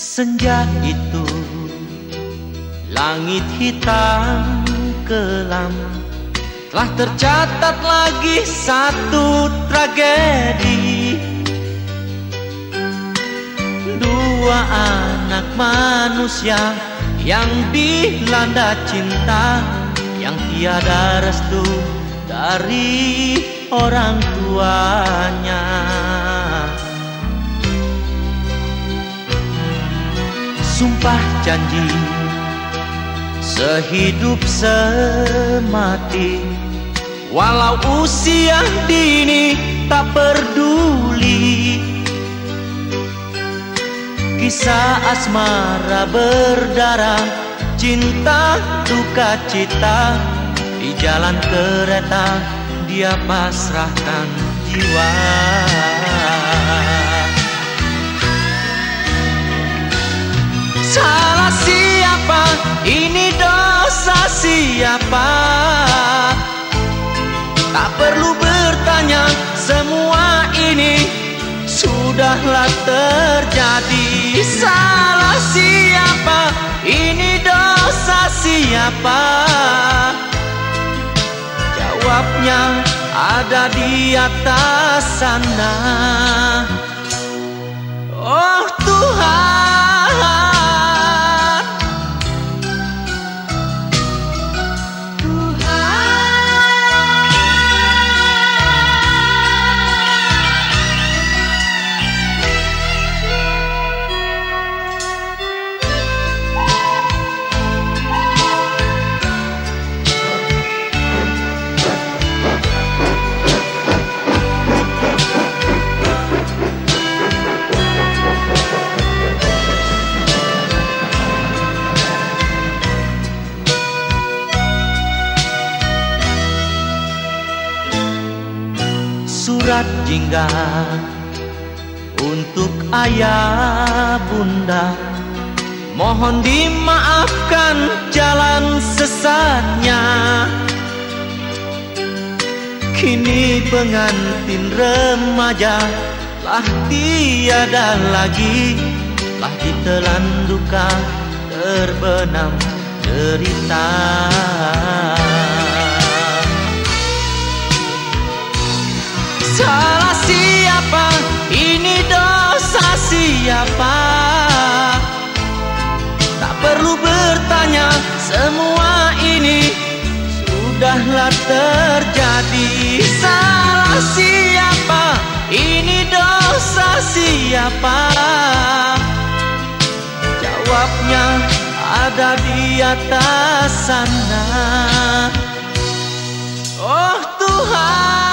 Senja itu. Langit hitam kelam. Telah tercatat lagi satu tragedi. Dua anak manusia Yang dilanda cinta Yang tiada restu dari orang tuanya Sumpah janji Sehidup semati. Walau usia dini tak peduli. Kisah asmara berdarah Cinta duka cita. Di jalan kereta Dia pasrahkan jiwa siapa? Tak perlu bertanya Semua ini Sudahlah terjadi Salah siapa? Ini dosa siapa? Jawabnya ada di atas sana surat jingga untuk ayah bunda. Mohon dimaafkan jalan sesatnya. Kini pengantin remaja Lah tiada lagi Lah ditelan duka terbenam derita Salah siapa? Ini dosa siapa? Tak perlu bertanya Semua ini Sudahlah terjadi Salah siapa? Ini dosa siapa? Jawabnya ada di atas sana Oh Tuhan